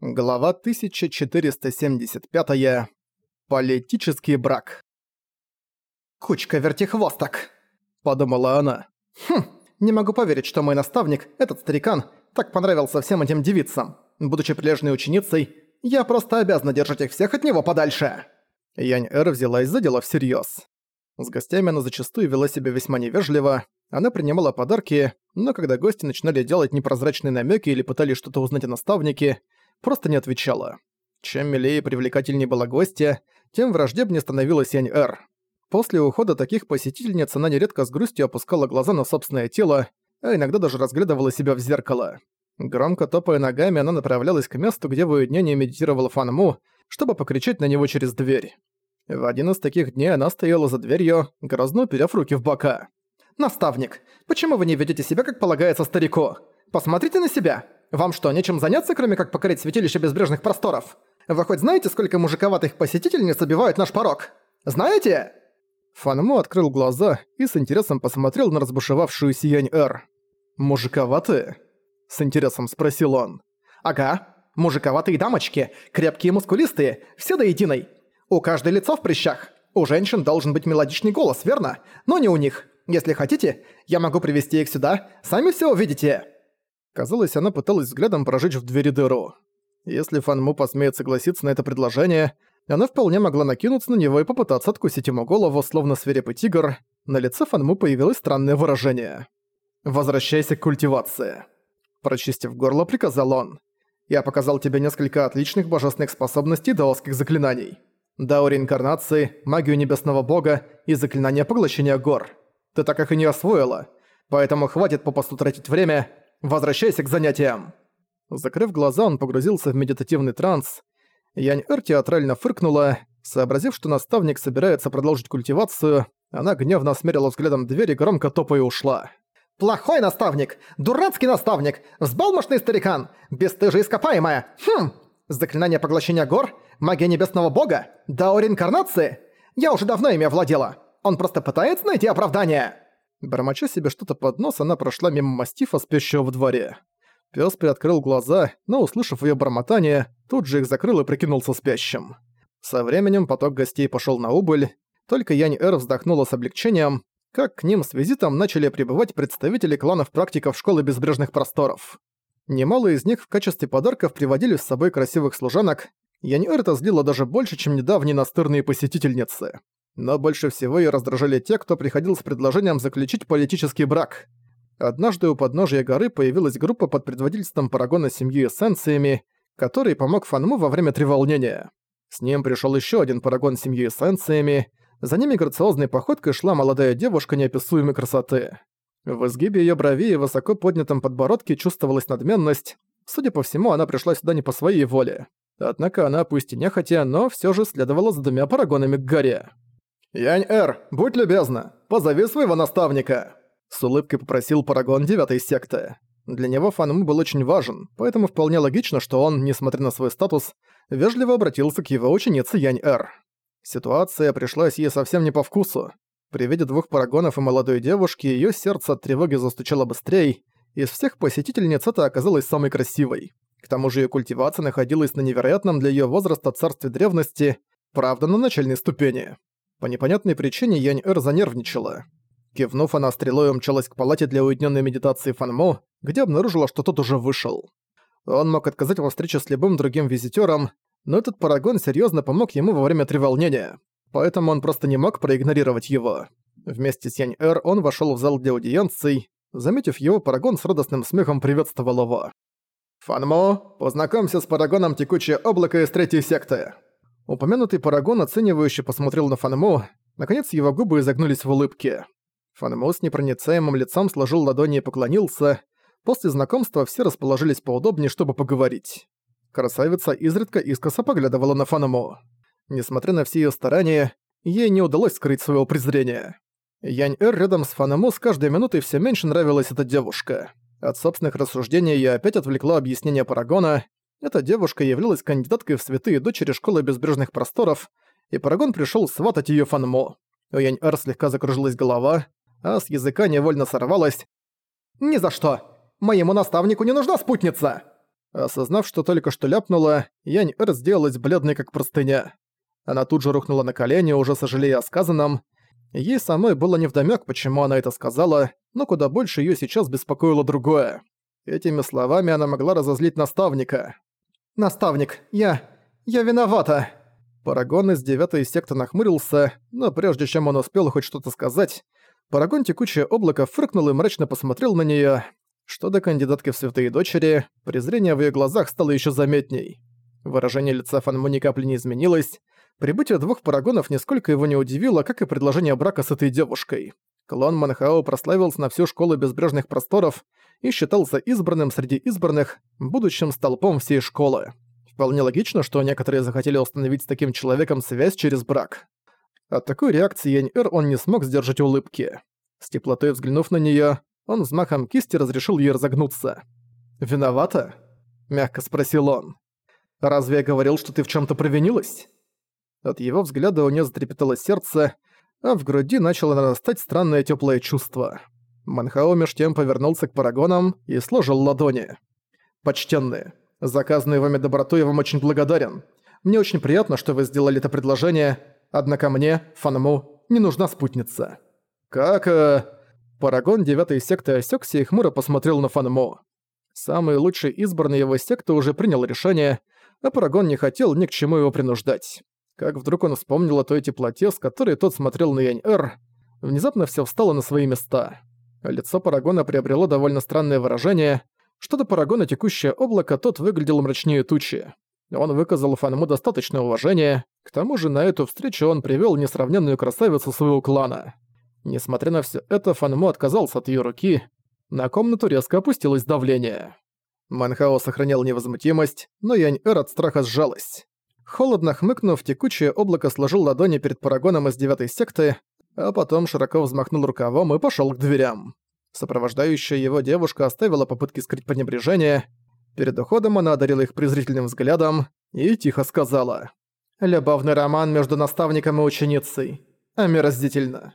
Глава 1475. -я. Политический брак. «Кучка вертихвосток!» – подумала она. «Хм, не могу поверить, что мой наставник, этот старикан, так понравился всем этим девицам. Будучи прилежной ученицей, я просто обязана держать их всех от него подальше!» Янь-Эр взялась за дело всерьёз. С гостями она зачастую вела себя весьма невежливо, она принимала подарки, но когда гости начинали делать непрозрачные намёки или пытались что-то узнать о наставнике – просто не отвечала. Чем милее и привлекательнее была гостья, тем враждебнее становилась Янь-Эр. После ухода таких посетительниц она нередко с грустью опускала глаза на собственное тело, а иногда даже разглядывала себя в зеркало. Громко топая ногами, она направлялась к месту, где в уединении медитировала Фанму, чтобы покричать на него через дверь. В один из таких дней она стояла за дверью, грозно уперев руки в бока. «Наставник, почему вы не ведете себя, как полагается старику? Посмотрите на себя! Вам что, нечем заняться, кроме как покорить святилище безбрежных просторов? Вы хоть знаете, сколько мужиковатых посетительниц обивают наш порог? Знаете?» Фанму открыл глаза и с интересом посмотрел на разбушевавшуюся Янь-Эр. «Мужиковатые?» – с интересом спросил он. «Ага. Мужиковатые дамочки, крепкие мускулистые, все до единой. У каждой лицо в прыщах. У женщин должен быть мелодичный голос, верно? Но не у них. Если хотите, я могу привести их сюда, сами все увидите». Казалось, она пыталась взглядом прожечь в двери дыру. Если Фан Му посмеет согласиться на это предложение, она вполне могла накинуться на него и попытаться откусить ему голову, словно свирепый тигр. На лице Фан Му появилось странное выражение. «Возвращайся к культивации». Прочистив горло, приказал он. «Я показал тебе несколько отличных божественных способностей даосских заклинаний. Дао реинкарнации, магию небесного бога и заклинание поглощения гор. Ты так их и не освоила. Поэтому хватит попусту тратить время Возвращайся к занятиям!» Закрыв глаза, он погрузился в медитативный транс. Янь-Эр театрально фыркнула. Сообразив, что наставник собирается продолжить культивацию, она гневно осмерила взглядом дверь и громко топая ушла. «Плохой наставник! Дурацкий наставник! Взбалмошный старикан! Бесстыжая ископаемая! Хм! Заклинание поглощения гор? Магия небесного бога? Дао реинкарнации? Я уже давно ими овладела! Он просто пытается найти оправдание!» Бормоча себе что-то под нос, она прошла мимо мастифа, спящего в дворе. Пёс приоткрыл глаза, но, услышав её бормотание, тут же их закрыл и прикинулся спящим. Со временем поток гостей пошёл на убыль, только Янь-Эр вздохнула с облегчением, как к ним с визитом начали прибывать представители кланов практиков Школы Безбрежных Просторов. Немало из них в качестве подарков приводили с собой красивых служанок, Янь-Эр это злило даже больше, чем недавние настырные посетительницы. Но больше всего ее раздражали те, кто приходил с предложением заключить политический брак. Однажды у подножия горы появилась группа под предводительством парагона семьи эссенциями, который помог Фанму во время треволнения. С ним пришел еще один парагон семьи эссенциями, за ними грациозной походкой шла молодая девушка неописуемой красоты. В изгибе ее брови и высоко поднятом подбородке чувствовалась надменность. Судя по всему, она пришла сюда не по своей воле. Однако она, пусть и нехотя, но все же следовала за двумя парагонами к горе. «Янь-Эр, будь любезна, позови своего наставника!» С улыбкой попросил Парагон девятой секты. Для него Фанму был очень важен, поэтому вполне логично, что он, несмотря на свой статус, вежливо обратился к его ученице Янь-Эр. Ситуация пришлась ей совсем не по вкусу. При виде двух парагонов и молодой девушки её сердце от тревоги застучало быстрее, из всех посетительниц это оказалась самой красивой. К тому же её культивация находилась на невероятном для её возраста царстве древности, правда на начальной ступени. По непонятной причине Янь-Эр занервничала. Кивнув, она стрелой умчалась к палате для уединенной медитации Фанмо, где обнаружила, что тот уже вышел. Он мог отказать во встрече с любым другим визитером, но этот парагон серьезно помог ему во время треволнения, поэтому он просто не мог проигнорировать его. Вместе с Янь-Эр он вошел в зал для аудиенций. Заметив его, парагон с радостным смехом приветствовал его. «Фанмо, познакомься с парагоном Текучее облако из третьей секты». Упомянутый Парагон оценивающе посмотрел на Фанму, наконец его губы изогнулись в улыбке. Фанму с непроницаемым лицом сложил ладони и поклонился. После знакомства все расположились поудобнее, чтобы поговорить. Красавица изредка искоса поглядывала на Фанму. Несмотря на все ее старания, ей не удалось скрыть своего презрения. Янь-Эр рядом с Фанму с каждой минутой все меньше нравилась эта девушка. От собственных рассуждений ее опять отвлекло объяснение Парагона, эта девушка являлась кандидаткой в святые дочери Школы Безбрежных Просторов, и Парагон пришёл сватать её Фанмо. У Янь-Эр слегка закружилась голова, а с языка невольно сорвалась. «Ни за что! Моему наставнику не нужна спутница!» Осознав, что только что ляпнула, Янь-Эр сделалась бледной как простыня. Она тут же рухнула на колени, уже сожалея о сказанном. Ей самой было невдомёк, почему она это сказала, но куда больше её сейчас беспокоило другое. Этими словами она могла разозлить наставника. «Наставник, я... я виновата!» Парагон из девятой секты нахмурился, но прежде чем он успел хоть что-то сказать, Парагон Текучее Облако фыркнул и мрачно посмотрел на неё. Что до кандидатки в святые дочери, презрение в её глазах стало ещё заметней. Выражение лица Фанму ни капли не изменилось. Прибытие двух парагонов нисколько его не удивило, как и предложение брака с этой девушкой. Клон Манхао прославился на всю школу безбрежных просторов и считался избранным среди избранных, будущим столпом всей школы. Вполне логично, что некоторые захотели установить с таким человеком связь через брак. От такой реакции Янь-Эр он не смог сдержать улыбки. С теплотой взглянув на неё, он взмахом кисти разрешил ей разогнуться. «Виновата?» – мягко спросил он. «Разве я говорил, что ты в чём-то провинилась?» От его взгляда у неё затрепетало сердце, а в груди начало нарастать странное тёплое чувство. Манхао меж тем повернулся к парагонам и сложил ладони. «Почтенные, заказанной вами доброту я вам очень благодарен. Мне очень приятно, что вы сделали это предложение, однако мне, Фанму, не нужна спутница». «Как, э...» Парагон девятой секты осёкся и хмуро посмотрел на Фанму. Самый лучший избранный его секты уже принял решение, а Парагон не хотел ни к чему его принуждать. Как вдруг он вспомнил о той теплоте, с которой тот смотрел на Янь-Эр, внезапно всё встало на свои места. Лицо Парагона приобрело довольно странное выражение. Что до Парагона текущее облако, тот выглядел мрачнее тучи. Он выказал Фанму достаточное уважение, к тому же на эту встречу он привёл несравненную красавицу своего клана. Несмотря на всё это, Фанму отказался от её руки. На комнату резко опустилось давление. Манхао сохранял невозмутимость, но Янь-Эр от страха сжалась. Холодно хмыкнув, текучее облако сложил ладони перед парагоном из девятой секты, а потом широко взмахнул рукавом и пошёл к дверям. Сопровождающая его девушка оставила попытки скрыть пренебрежение. Перед уходом она одарила их презрительным взглядом и тихо сказала. «Любовный роман между наставником и ученицей. Омерзительно».